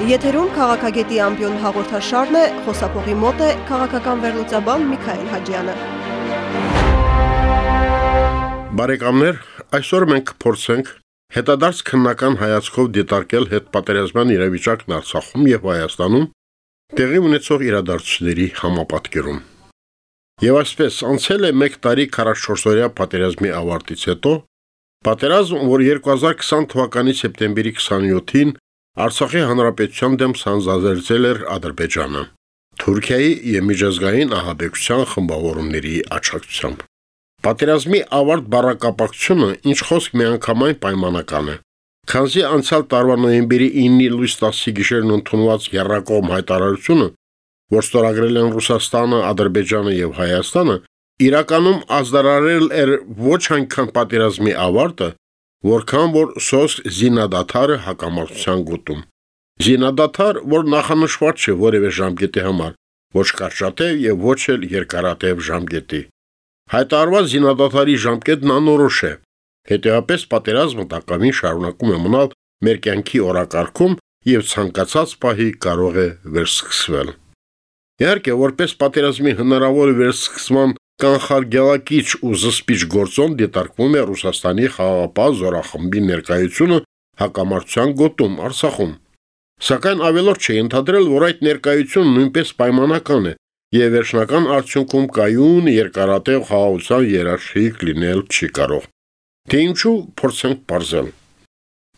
Եթերում քաղաքագետի ամբիոն հաղորդաշարն է, խոսափողի մոտ է քաղաքական վերլուծաբան Միքայել Հաջյանը։ Բարեկամներ, այսօր մենք փորձենք հետադարձ քննական հայացքով դիտարկել հետպատերազմյան իրավիճակն Արցախում եւ Հայաստանում տեղի ունեցող իրադարձությունների համապատկերում։ Եվ այսպես անցել է 1 տարի 44-օրյա պատերազմի ավարտից հետո, պատերազմ, որ 2020 թվականի սեպտեմբերի 27-ին Արցախի հանրապետության դեմ սանձազերծել էր Ադրբեջանը։ Թուրքիայի եւ միջազգային ահաբեկչության խմբավորումների աջակցությամբ։ Պատերազմի ավարտ բառակապակցությունը ինչ խոսք միանգամայն պայմանական է։ Քանզի անցյալ տարվա նոյեմբերի 9-ի լույս 10-ի գիշերն ընդունված երրակողմ հայտարարությունը, որ ստորագրել են Ռուսաստանը, Ադրբեջանը եւ Հայաստանը, իրականում ազդարարել էր ոչ այնքան պատերազմի ավարտը, որքան որ սոսկ զինադաթարը հակամարտության գոտում։ Զինադաթար, որ նախանշված չէ որևէ ժամկետի համար, ոչ կարճատև եւ ոչ էլ երկարատև ժամկետի։ Հայտարարված զինադաթարի ժամկետն անորոշ է։ Հետևաբար պատերազմը տակամին շարունակում է մնալ մեր կյանքի օրակարգում եւ ցանկացած պահի կարող է վերսկսվել։ Իհարկե, որպես պատերազմի հնարավոր վերսկսման կանխարգելակիչ ու զսպիչ գործոն դիտարկվում է Ռուսաստանի խաղաղապահ զորախմբի ներկայությունը հակամարտության գոտում Արցախում։ Սակայն ավելորդ չէ ընդհանրել, որ այդ ներկայությունը նույնպես պայմանական է եւ վերջնական արդյունքում կայուն երկարատև խաղաղության երաշխիք լինել չի կարող։ Թե ինչու փորձենք բարձել։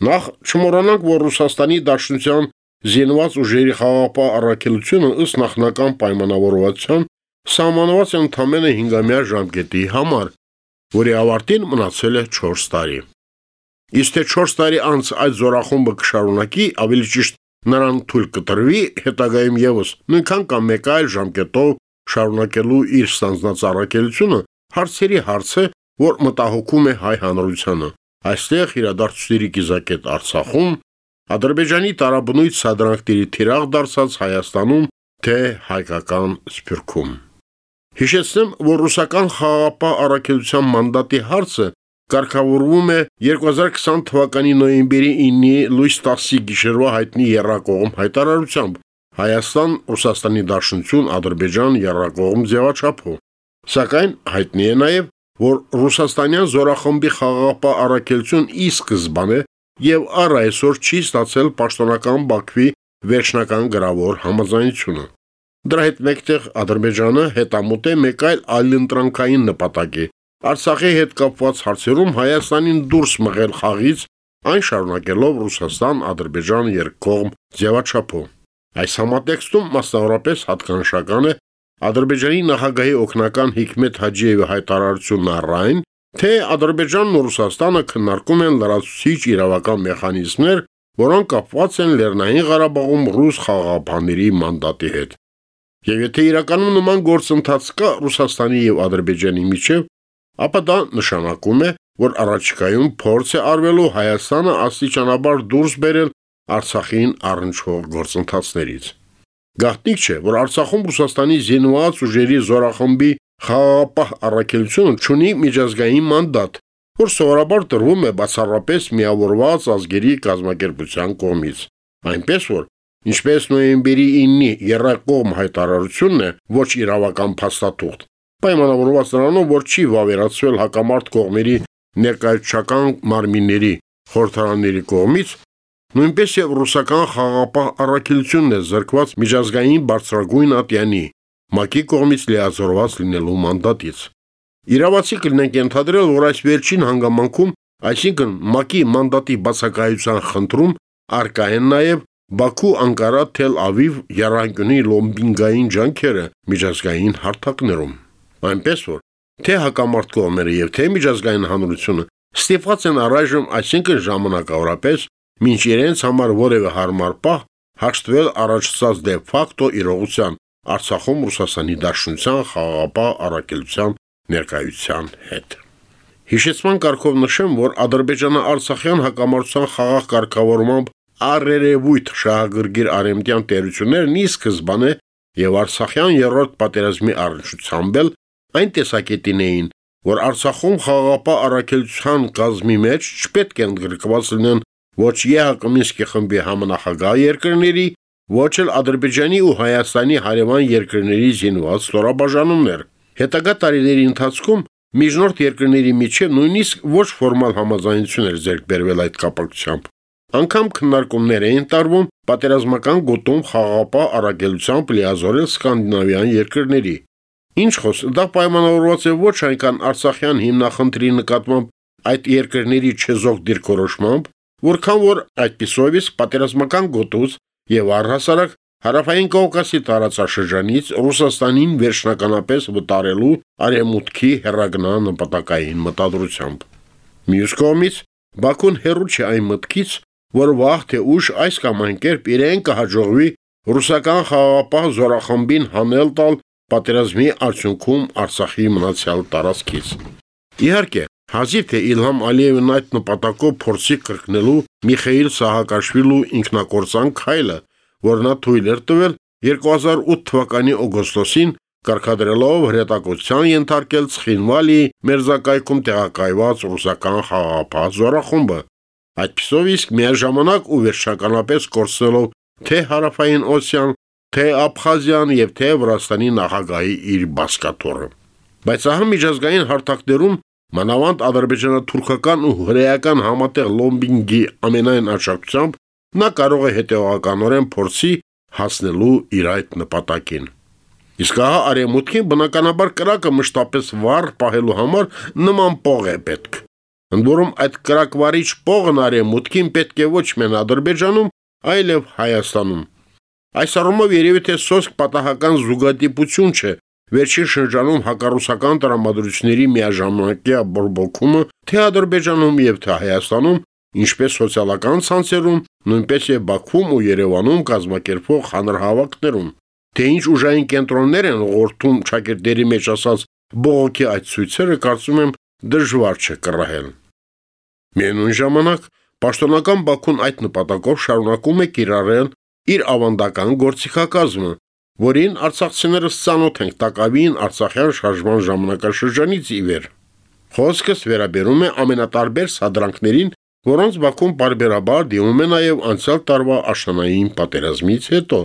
Նախ չմոռանանք, որ Ռուսաստանի Դաշնության զինված ուժերի խաղաղապահ առաքելությունը ըստ նախնական պայմանավորվածության սահմանված է ընդամենը 5-ամյա ժամկետի համար, որի ավարտին մնացել է 4 տարի։ Իսկ թե 4 տարի անց այդ զորախումբը կշարունակի, ավելի ճիշտ նրան թույլ կտրվի հետագայում եւս նույնքան կամ մեկ այլ ժամկետով շարունակելու իր ստանձնած առաքելությունը, հարցերի հարցը, որ մտահոգում է հայ հանրությանը։ Այստեղ իրադարձությունների գիզակետ Արցախում, Ադրբեջանի տարաբնույթ սադրանքների թիրախ դարձած Հայաստանում, թե հայկական Սփյուռքում։ Հիշեցնեմ, որ ռուսական խաղապահ առաքելության մանդատի հարցը կարգավորվում է 2020 թվականի նոյեմբերի 9-ի լույս 10-ի գիշերվա հայտնի երրակողմ հայտարարությամբ Հայաստան, Ռուսաստանի Դաշնություն, Ադրբեջան երրակողմ ձևաչափով։ Սակայն հայտնի է նաև, որ ռուսաստանյան զորախմբի խաղապահ առաքելություն ի սկզբանե եւ առ այսօր չի ստացել պաշտոնական Բաքվի վերջնական գրավոր համաձայնությունը։ Դրա հետ մեկտեղ Ադրբեջանը հետամուտ է մեկ այլ այլընտրանքային նպատակի։ Արցախի հետ կապված հարցերում Հայաստանին դուրս մղել խաղից, այն շարունակելով Ռուսաստան-Ադրբեջան երկկողմ ձևաչափով։ Այս համատեքստում մասնավորապես հատկանշական է Ադրբեջանի նախագահի օկնական Հիկմետ Հաջիևի հայտարարությունն առայն, թե Ադրբեջանն ու Ռուսաստանը քննարկում են լրացուցիչ իրավական մեխանիզմներ, որոնք կապված են Լեռնային Ղարաբաղում ռուս խաղաղապահների մանդատի հետ։ Եվ եթե իրականում նման գործընթաց կա Ռուսաստանի եւ Ադրբեջանի միջև, ապա դա նշանակում է, որ առաջիկայում փորձ է արվելու Հայաստանը աստիճանաբար դուրս բերել Արցախին առնչվող գործընթացներից։ Գաղտնիք չէ, որ Արցախում Ռուսաստանի զինված ուժերի զորախմբի խաղապահ առաքելությունը ունի միջազգային մանդատ, որ սովորաբար տրվում է բացառապես միավորված ազգերի կազմակերպության կողմից։ Այնպես որ Ինչպես նոյեմբերի 9-ի երրակողմ հայտարարությունն է ոչ իրավական փաստաթուղթ, պայմանավորված նրանով, որ չի վավերացվել հակամարտ կողմերի ներկայացական մարմինների խորհրդարանների կողմից, նույնպես եւ ռուսական խաղապահ առաքելությունն է զրկված միջազգային բարձրագույն ատյանի ՄԱԿ-ի կողմից լիազորված լինելու մանդատից։ Իրավացի կլինենք ենթադրել, որ այս վերջին հանգամանքում, այսինքն ՄԱԿ-ի մանդատի բացակայության խնդրում արկա են նաև Բաքու, Անկարա, Թել Ավիվ երանգունի լոմբինգային ջանքերը միջազգային հարթակներում։ Այնպես որ թե հակամարտ կողմերը եւ թե միջազգային հանրությունը ստիպված են առայժմ այսինքն ժամանակավորապես մինչ իրենց համար որևէ հարմար պահ հաշտվել առաջացած դե ֆակտո իրողության Արցախում Ռուսաստանի Դաշնության խաղաղապահ առաքելության ներկայության հետ։ Հիշեցման կարգով նշեմ, որ Ադրբեջանը Արցախյան հակամարտության խաղաղ կարգավորմամբ առերևույթ շահագրգիռ արեմտյան տերություններն ի սկզբանե եւ Արցախյան երրորդ պատերազմի առնչությամբ էլ այն տեսակետին էին, որ Արցախում խաղապահ առաքելության կազմի մեջ չպետք է ընդգրկված լինեն ոչ ԵՀԿ Մինսկի խմբի համանախագահ երկրների, ոչ էլ Ադրբեջանի ու Հայաստանի հարևան երկրների զինված ստորաբաժանումներ։ Հետագա տարիների ընթացքում միջնորդ երկրների միջև նույնիսկ ոչ ֆորմալ համաձայնություն էր ձեռք բերվել այդ կապակցությամբ։ Անկամ քննարկումներ էին տարվում պատերազմական գոտում խաղապահ արագելությամբ լիազորել սկանդինավյան երկրների։ Ինչ խոս, դա պայմանավորված է ոչ այնքան Արցախյան հիմնախնդրի նկատմամբ այդ երկրների չեզոք դիրքորոշմամբ, որքան որ այդպիսով իսկ պատերազմական գոտուց եւ առհասարակ հարավային Կովկասի տարածաշրջանից Ռուսաստանին վերջնականապես վտարելու արեմուտքի հերագնա նպատակային մտադրությամբ։ Մյուս կողմից Բաքուն հերու չէ այն մտքից, որ վաղ թե ուշ այս կամ այն կերպ իրեն կհաջողվի ռուսական խաղաղապահ զորախմբին հանել տալ պատերազմի արդյունքում Արցախի մնացյալ տարածքից։ Իհարկե, հազիվ թե Իլհամ Ալիևն այդ նպատակով փորձի կրկնելու Միխեիլ Սահակաշվիլու ինքնակորցան քայլը, որ նա թույլ էր տվել 2008 թվականի օգոստոսին կարգադրելով հրետակոծության ենթարկել Ცხինվալի մերզակայքում տեղակայված ռուսական խաղաղապահ զորախումբը։ Այդպիսով իսկ միաժամանակ ու վերջականապես կորցնելով թե հարավային Օսիան, թե Աբխազիան եւ թե Վրաստանի նախագահի իր բասկաթորը։ Բայց ահա միջազգային հարթակներում մանավանդ ադրբեջանա-թուրքական ու հրեական համատեղ լոմբինգի ամենայն աջակցությամբ նա կարող է հետևականորեն փորձի հասնելու իր այդ նպատակին։ Իսկ ահա արեմուտքին բնականաբար կրակը մշտապես վառ պահելու համար նման պող է պետք։ Ընդ որում այդ կրակվարիչ պողն արեմուտքին պետք է ոչ միայն Ադրբեջանում, այլև Հայաստանում։ Այս առումով երևի թե սոսկ պատահական զուգադիպություն չէ, վերջին շրջանում հակառուսական տրամադրությունների միաժամանակյա բորբոքումը թե Ադրբեջանում եւ թե Հայաստանում, ինչպես սոցիալական ցանցերում, նույնպես եւ Բաքվում ու Երևանում կազմակերպող հանրահավաքներում, թե ինչ ուժային կենտրոններ են ողորթում ճակերտերի մեջ ասած բողոքի այդ ցույցերը կարծում եմ դժվար չէ կռահել։ Միևնույն ժամանակ Պաշտոնական Բաքուն այդ նպատակով շարունակում է կիրառել իր ավանդական գործիքակազմը, որին արցախցիներս ցանոթ են տակավին Արցախյան շարժման ժամանակաշրջանից ի վեր։ Խոսքս վերաբերում է ամենատարբեր սադրանքներին, որոնց Բաքուն բարբերաբար դիմում է նաև անցյալ տարվա աշնանային պատերազմից հետո։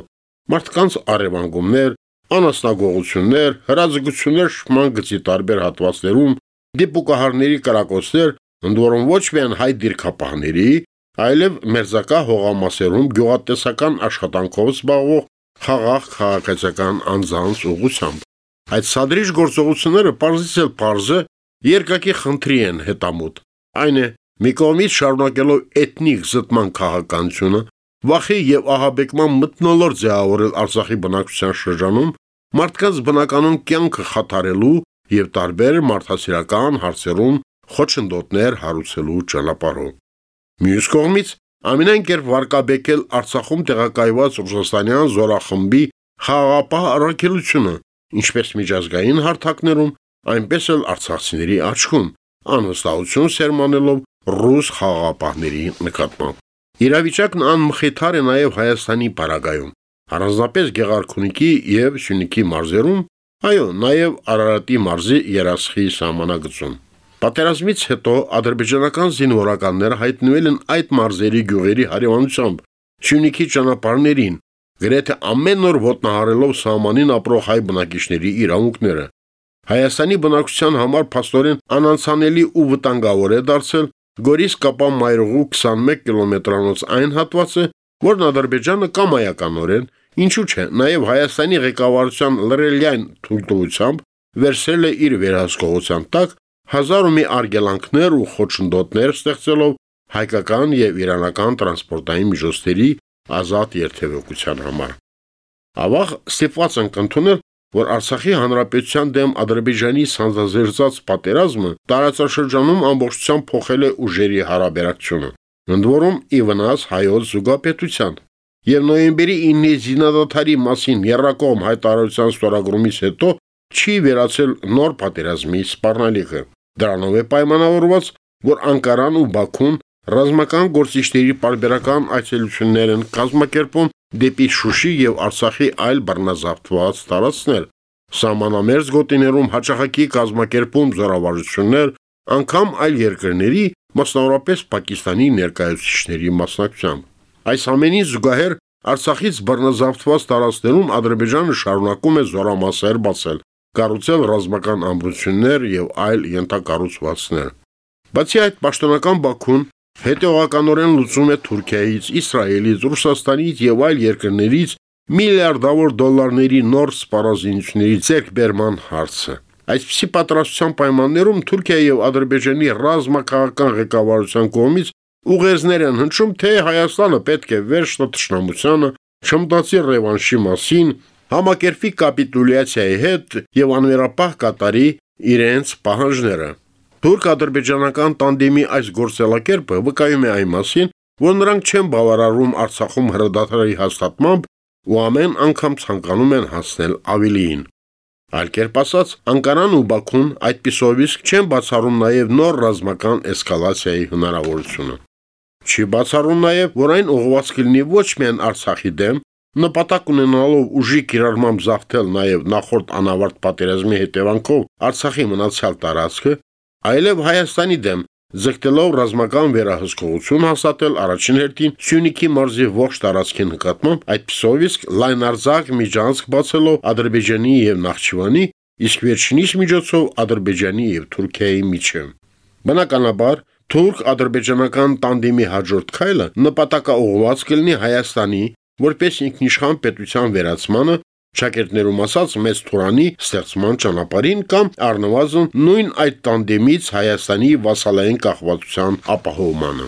Մարդկանց արևանգումներ, անասնագողություններ, հրաձգություններ շման գծի տարբեր հատվածներում, դիպուկահարների կրակոցներ ընդ որում ոչ միայն հայ դիրքապահների, այլև մերզակա հողամասերում գյուղատնտեսական աշխատանքով զբաղվող խաղաղ քաղաքացիական անձանց ուղությամբ։ Այդ սադրիչ գործողությունները parzից էլ parze երկակի խնդրի են հետամուտ։ Այն է, մի կողմից շարունակելով էթնիկ զտման քաղաքականությունը, վախի եւ ահաբեկման մտնոլորտ ձևավորել Արցախի բնակչության շրջանում, մարդկանց բնականon կյանքը խաթարելու եւ տարբեր մարդասիրական հարցերում խոչընդոտներ հարուցելու ճանապարհով։ Մյուս կողմից ամենայն վարկաբեկել Արցախում տեղակայված ռուսաստանյան զորախմբի խաղապահ առաքելությունը, ինչպես միջազգային հարթակներում, այնպես էլ արցախցիների աչքում, անվստահություն սերմանելով ռուս խաղապահների նկատմամբ։ Իրավիճակն անմխիթար է նաև Հայաստանի բարագայում, առանձնապես Գեղարքունիքի եւ Շունիքի մարզերում, այո, նաև Արարատի մարզի երասխի սահմանագծում։ Պատերազմից հետո ադրբեջանական զինվորականները հայտնվել են այդ մարզերի գյուղերի հարևանությամբ Շյունիքի ճանապարհներին, գրեթե ամեն օր ոտնահարելով սահմանին ապրող հայ բնակիչների իրավունքները։ Հայաստանի բնակչության համար փաստորեն անանցանելի ու վտանգավոր է դարձել Գորիս Կապան մայրուղու 21 կիլոմետրանոց այն հատվածը, որն Ադրբեջանը կամայականորեն, ինչու՞ չէ, նաև Հայաստանի ղեկավարության լրելյան թույլտվությամբ վերսել է իր վերահսկողության տակ հազար ու մի արգելանքներ ու խոչընդոտներ ստեղծելով հայկական եւ իրանական տրանսպորտային միջոցների ազատ երթևեկության համար։ Ավաղ ստիպված են կընդունել, որ Արցախի հանրապետության դեմ Ադրբեջանի սանձազերծած պատերազմը տարածաշրջանում ամբողջությամբ փոխել է ուժերի հարաբերակցությունը։ Ընդ որում ի վնաս հայոց զուգապետության եւ նոյեմբերի 9-ի զինադատարի մասին երրակողմ հայտարարության ստորագրումից հետո չի վերացել նոր պատերազմի սպառնալիքը։ Դրանով է պայմանավորված, որ Անկարան ու Բաքուն ռազմական գործիչների պարբերական այցելություններ են կազմակերպում դեպի Շուշի եւ Արցախի այլ բռնազավթված տարածքներ։ Սամանամերձ գոտիներում հաճախակի կազմակերպում զորավարություններ, անկամ այլ երկրների, մասնավորապես Պակիստանի ներկայացուցիչների մասնակցությամբ։ Այս ամենին զուգահեռ Արցախից բռնազավթված տարածքներում Ադրբեջանը շարունակում է զորամասեր բացել, կառուցել ռազմական ամրություններ եւ այլ ենթակառուցվածքներ։ Բացի այդ, պաշտոնական Բաքուն հետևականորեն լուծում է Թուրքիայից, Իսրայելից, Ռուսաստանից եւ այլ երկրներից միլիարդավոր դոլարների նոր սպառազինությունների ձեռքբերման հարցը։ Այսպիսի պատրաստության պայմաններում Թուրքիայի եւ Ադրբեջանի ռազմաքաղաքական ղեկավարության կողմից ուղերձներ են հնչում, թե Հայաստանը պետք է վերջ տա ճշնամությանը, չմտածի ռևանշի մասին, համակերպի կապիտուլյացիայի հետ եւ անվերապահ կատարի իրենց պահանջները։ Թուրք-ադրբեջանական տանդեմի այս գործելակերպը վկայում է այն մասին, որ նրանք չեն բավարարում Արցախում հրադադարի հաստատմամբ ու ամեն անգամ ցանկանում են հասնել ավելիին։ Այլ կերպ ասած, Անկարան ու Բաքուն այդպիսով իսկ չեն բացառում նաև նոր ռազմական էսկալացիայի հնարավորությունը։ Չի բացառում նաև, որ այն ուղղված կլինի ոչ միայն Արցախի դեմ, նպատակ ունենալով ուժի կիրառմամբ զավթել նաև նախորդ անավարտ պատերազմի հետևանքով Արցախի մնացյալ տարածքը, այլև Հայաստանի դեմ ձգտելով ռազմական վերահսկողություն հաստատել առաջին հերթին Սյունիքի մարզի ողջ տարածքի նկատմամբ, այդպիսով իսկ լայնարձակ միջանցք բացելով Ադրբեջանի եւ Նախճիվանի, իսկ վերջինիս միջոցով Ադրբեջանի եւ Թուրքիայի միջև։ Բնականաբար, թուրք-ադրբեջանական տանդեմի հաջորդ քայլը նպատակաուղղված կլինի Հայաստանի որպես ինքնիշխան պետության վերացմանը, շակերտներում ասած մեծ Թուրանի ստեղծման ճանապարհին կամ առնվազն նույն այդ տանդեմից Հայաստանի վասալային կախվածության ապահովմանը։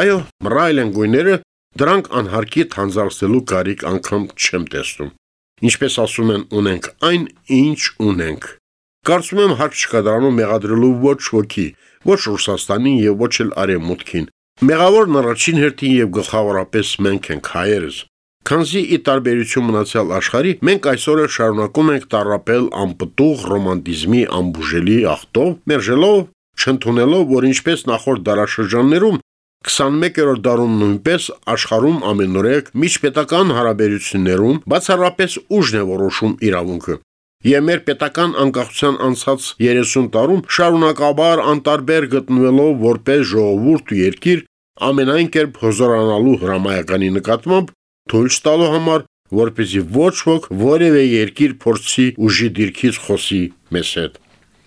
Այո, մռայլեն գույները դրանք անհարկի թանձարսելու կարիք անգամ չեմ տեսնում։ Ինչպես ասում են, ունենք այն, ինչ ունենք։ Կարծում եմ հարկ չկա դրանում մեղադրելու ոչ ոքի, ոչ Ռուսաստանին եւ ոչ էլ Արևմուտքին, Մեղավորն առաջին հերթին եւ գլխավորապես մենք ենք հայերս։ Քանզի ի տարբերություն մնացյալ աշխարհի, մենք այսօր շարունակում ենք տարապել անպտուղ ռոմանտիզմի ամբուժելի ախտով, մերժելով, չընդունելով, որ ինչպես նախորդ դարաշրջաններում 21-րդ դարում նույնպես աշխարհում ամենօրեկ միջպետական հարաբերություններում բացառապես ուժն է որոշում իրավունքը։ Եվ մեր պետական անկախության անցած 30 տարում շարունակաբար անտարբեր գտնվելով որպես ժողովուրդ ու երկիր ամենայն կերպ հզորանալու հրամայականի նկատմամբ թույլ տալու համար, որպեսզի ոչ ոք որևէ երկիր փորձի ուժի դիրքից խոսի մեզ հետ։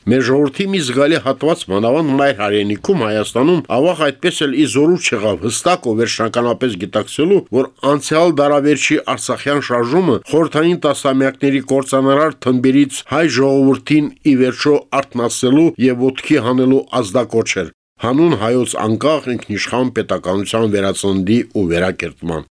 Մեր ժողովրդի մի զգալի հատված մանավանդ մայր հայրենիքում Հայաստանում ավաղ այդպես էլ իզորու չեղավ. Հստակ ու վերջնականապես գիտակցելու, որ անցյալ դարավերջի Արցախյան շարժումը խորթային տասամյակների կորցանարար թմբերից հայ ժողովրդին ի վերջո արտնասելու եւ ոտքի հանելու ազդակոչ էր. Հանուն հայոց անկախ ինքնիշխան պետականության վերածնդի ու վերակերտման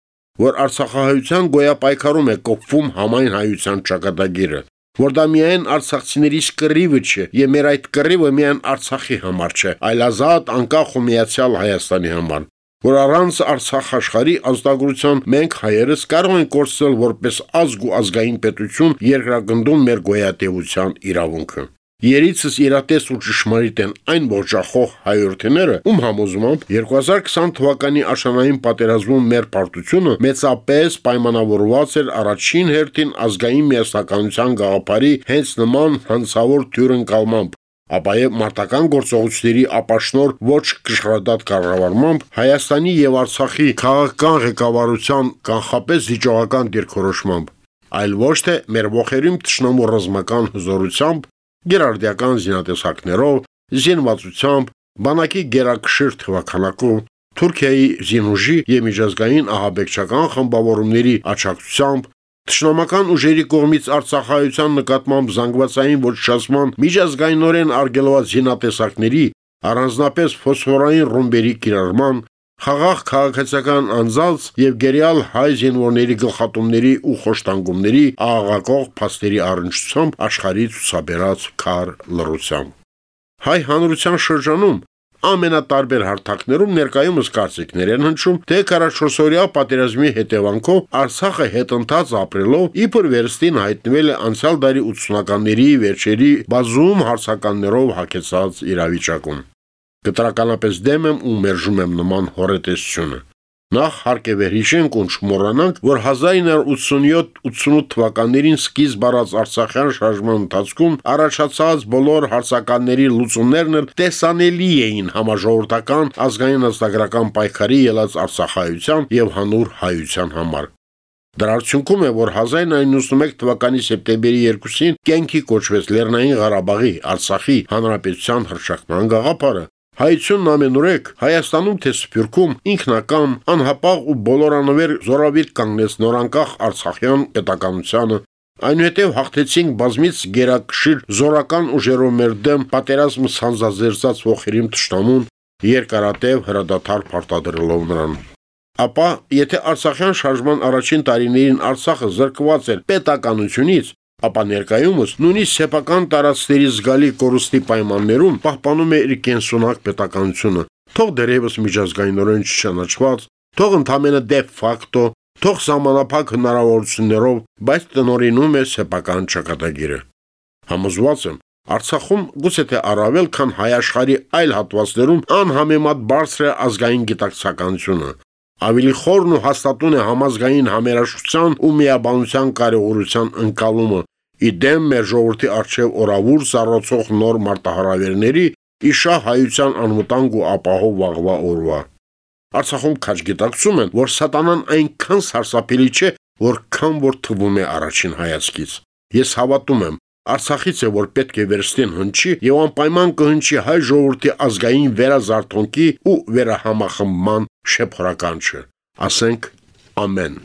որ Արցախահայության գոյապայքարում է կոփվում համայն հայության ճակատագիրը որ դա միայն արցախցիների կռիվը չէ, եւ մեր այդ կռիվը միայն Արցախի համար չէ, այլ ազատ, անկախ ու միացյալ Հայաստանի համար որ առանց Արցախ աշխարհի ազդագրության մենք հայերս կարող ենք կորցնել որպես ազգ ու ազգային պետություն երկրագնդում մեր գոյատևության իրավունքը։ Երիցս իրատես ու ճշմարիտ են այն ողջախոհ հայրենիները, ում համոզմամբ 2020 թվականի աշնանային պատերազմում մեր պարտությունը մեծապես պայմանավորված էր առաջին հերթին ազգային միասնականության գաղափարի հենց նման հանցավոր թյուրընկալմամբ, ապա եւ մարտական գործողությունների ապաշնոր ոչ կշռադատ կառավարմամբ Հայաստանի եւ Արցախի քաղաքական ղեկավարության կանխապես զիջողական դիրքորոշմամբ այլ ոչ թե մեր ողերում ճշնամու ռազմական հզորությամբ գերարդիական զինատեսակներով, զինվածությամբ, բանակի գերակշիռ թվականակով, Թուրքիայի զինուժի եւ միջազգային ահաբեկչական խմբավորումների աչակցությամբ Տշնամական ուժերի կողմից Արցախայության նկատմամբ զանգվածային ոչնչացման միջազգայինորեն արգելված զինատեսակների առանձնապես ֆոսֆորային ռումբերի կիրառման խաղաղ քաղաքացիական անձանց եւ գերիալ հայ զինվորների գլխատումների ու խոշտանգումների աղաղակող փաստերի առնչությամբ աշխարհի ցուսաբերած քար լռությամբ հայ հանրության շրջանում ամենատարբեր հարթակներում ներկայումս կարծիքներ են հնչում, թե 44-օրյա պատերազմի հետևանքով Արցախը հետընթաց ապրելով իբր վերստին հայտնվել է անցյալ դարի 80-ականների վերջերի բազում հարցականներով հակեցած իրավիճակում։ Կտրականապես դեմ եմ ու մերժում եմ նման հորետեսությունը։ Նախ հարկ է վերհիշենք ու չմոռանանք, որ 1987-88 թվականներին սկիզբ առած Արցախյան շարժման ընթացքում առաջացած բոլոր հարցականների լուծումներն էլ տեսանելի էին համաժողովրդական ազգային ազգագրական պայքարի ելած Արցախայության եւ հանուր հայության համար։ Դրա արդյունքում է, որ 1991 թվականի սեպտեմբերի 2-ին կենքի կոչվեց Լեռնային Ղարաբաղի Արցախի Հանրապետության հրճակման գաղափարը, Հայությունն ամենուրեք Հայաստանում թե Սփյուռքում ինքնակամ, անհապաղ ու բոլորանվեր զորավիր կանգնեց նորանկախ Արցախյան պետականությանը Այնուհետև հաղթեցինք բազմից գերակշիռ զորական ուժերով մեր դեմ պատերազմ սանձազերծած ողերիմ ճշտամուն երկարատև հրադադար պարտադրելով նրան։ Ապա, եթե Արցախյան շարժման առաջին տարիներին Արցախը զրկված էր պետականությունից, ապա ներկայումս նույնիսկ սեփական տարածքների զգալի կորուստի պայմաններում պահպանում է իր կենսունակ պետականությունը, թող դերևս միջազգայինորեն չճանաչված, թող ընդամենը դե ֆակտո, թող սահմանափակ հնարավորություններով, բայց տնորինում է սեփական ճակատագիրը։ Համոզված եմ, Արցախում գուցե թե առավել քան հայ աշխարի այլ հատվածներում անհամեմատ բարձր է ազգային գիտակցականությունը, ավելի խորն ու հաստատուն է համազգային համերաշխության ու միաբանության կարողության ընկալումը, իդեմ մեր ժողովրդի արժև օրավուր սառացող նոր մարտահրավերների իշա հայության անվտանգ ու ապահով վաղվա օրվա։ Արցախում քաչ գիտակցում են, որ սատանան այնքան սարսափելի չէ, որքան որ թվում է առաջին հայացքից։ Ես հավատում եմ, Արցախից է որ պետք է վերստին հնչի եւ անպայման կհնչի հայ ժողովրդի ազգային վերազարթոնքի ու վերահամախմբման շեփորականչը։ Ասենք ամեն։